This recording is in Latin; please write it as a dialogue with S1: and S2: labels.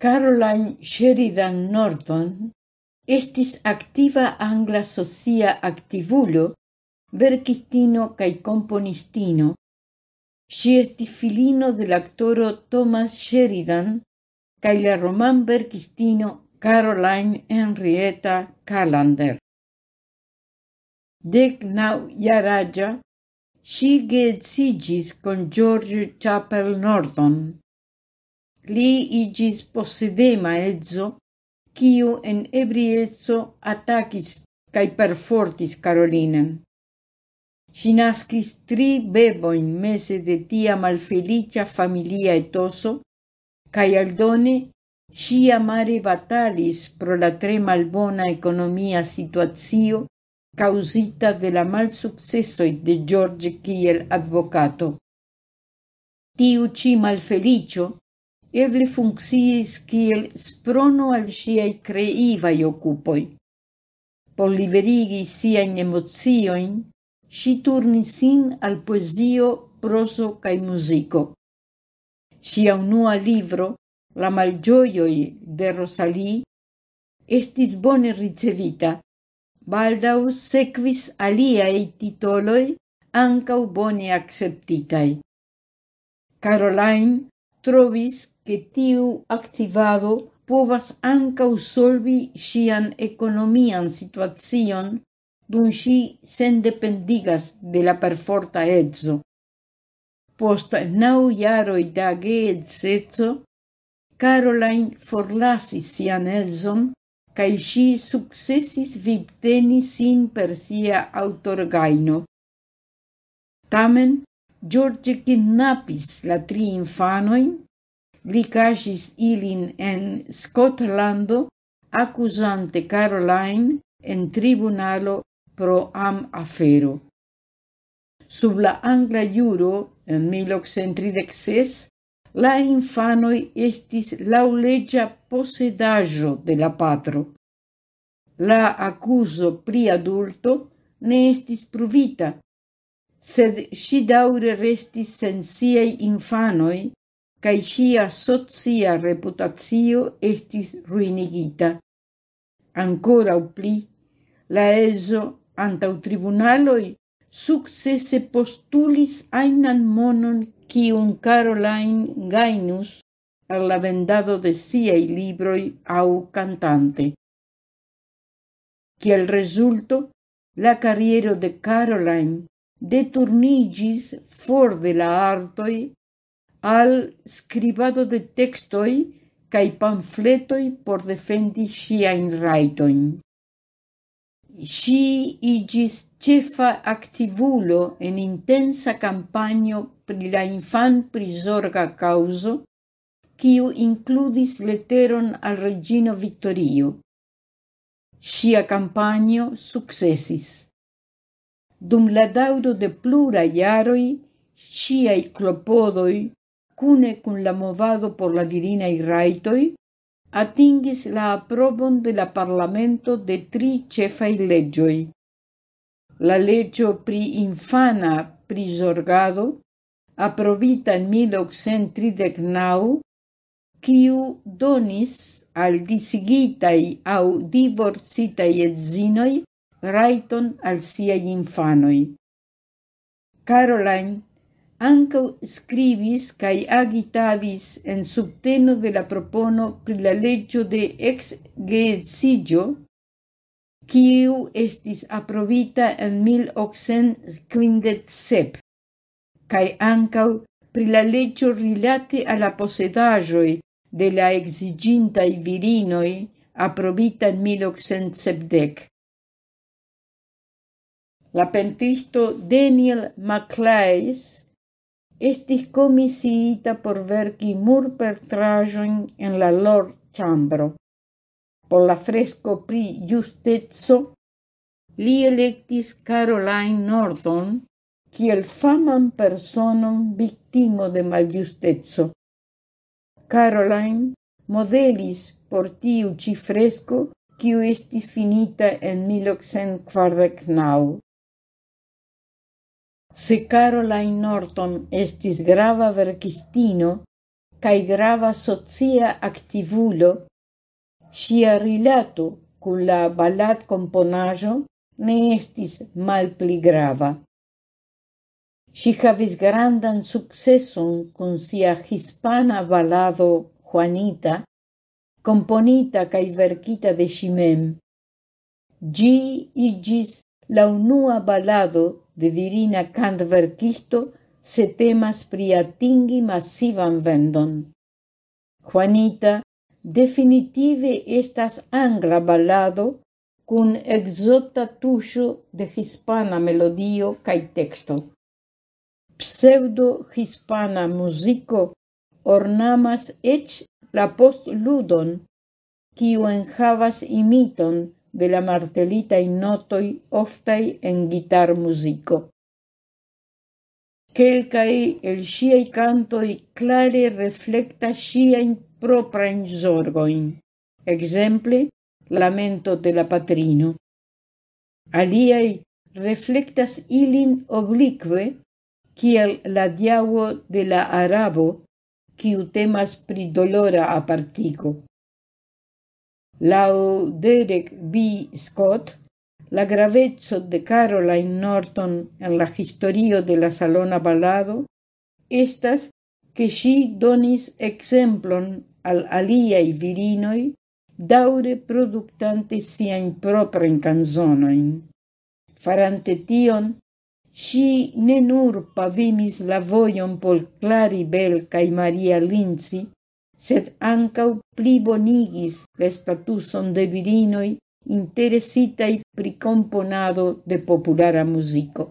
S1: Caroline Sheridan Norton estis activa angla socia activulo, verkistino cae componistino. Si estis filino del actoro Thomas Sheridan cae la roman-verkistino Caroline Henrietta Callender. Dec nau jaraĝa, ŝi geedziĝis con George Chapel Norton. Li igis possedema edzo, kiu en ebriezzo attacis cae perfortis Carolinen. Si nascis tri beboin mese de tia malfelicia familia etoso, cae aldone si amare batalis pro la tre malbona economia situazio causita de la malsuccessoi de George kiel advocato. Tiu ci malfelicio eble funcciis kiel sprono al siai creivai occupoi. Por liberigi siain emozioin, si turni sin al poesio, proso cae musico. Sia unua libro, La malgioioi de Rosalí, estis bone ricevita. baldau sequis aliai titoloi ancau bone acceptitai. Caroline trovis che tiu activado povas ankaŭ solvi economian ekonomian situacion si sen dependigas de la perforta edzo. Post nau jaroj da geedzeco, Caroline forlasis sian edzon cae si successis vipteni sin per sia autorgaino. Tamen, George kidnapis la tri infanoin Li kaŝis ilin en Scotlando, accusante Caroline en tribunalo pro am-afero. Sub la angla juro en 1836, la infanoi estis lauleĝa posedaĵo de la patro. La accuso pri adulto ne estis pruvita, sed si daure restis sen siei infanoi cae sia socia reputatio estis ruinigita. Ancora pli, la eso antau tribunaloi successe postulis ainan monon cium Caroline gainus al la vendado de siei libroi au cantante. Ciel resulto, la carriero de Caroline deturnigis for de la artoi al scribado de textoi cae pamfletoi por defendi siain raitoin. Si igis cefa activulo en intensa campagno pri la infan prisorga causo, kiu includis leteron al regino Vittorio. Sia campagno successis. Dum la daudo de plura iaroi, siai clopodoi cune cun la movado por la virina i raitoi, atingis la aprobon de la parlamento de tri cefai leĝoj. La leĝo pri infana prisorgado, aprobita in 1839, quiu donis al disigitaj aŭ divorcitaj zinoi raiton al siai infanoi. Caroline ankaŭ scribis cae agitadis en subteno de la propono pri la leggio de ex geetsigio, quiu estis aprobita en 1857, cae ancau pri la leggio rilate a la posedajoi de la exigintai virinoi aprobita en 1870. La pentristo Daniel Macleis estis comisiita por verki trajoin en la lorĉambro. Por la fresco pri justeco, li electis Caroline Norton kiel faman personon victimo de maljusteco. Caroline modelis por tiu ci fresco, kiu estis finita en 1849. Se Caroline Norton estis grava verkistino kaj grava socia aktivulo, ŝia rilato kun la balad-komponaĵo ne estis malpli grava. Ŝi havis grandan sukceson kun sia hispana balado Juanita, componita kaj verkita de ŝi mem. Ĝi iĝis la unua balado de virina cant verkisto se temas pri atingi masivan vendon. Juanita definitive estas angla balado cun exota tuŝo de hispana melodio kaj teksto. Pseudo-hispana muziko ornamas eĉ la postludon, kiu enhavas imiton de la martelita in notoi oftai en guitar musico. Quelcae el sciei cantoi clare reflecta reflektas propra in zorgoin, exemple, Lamento de la patrino. Aliei reflectas ilin oblique, kiel la diawo de la arabo, kiu temas pri dolora apartigo. Lau Derek B. Scott, la gravezzo de Caroline Norton en la historio de la salona balado estas que si donis exemplon al aliaj virinoi daure productante siajn in canzonoin. Farante tion, si ne nur pavimis la voion pol Clary Bell cae Maria Lindsay, sed ancau plibonigis la statuson de virinoi interesitai pri componado de populara musico.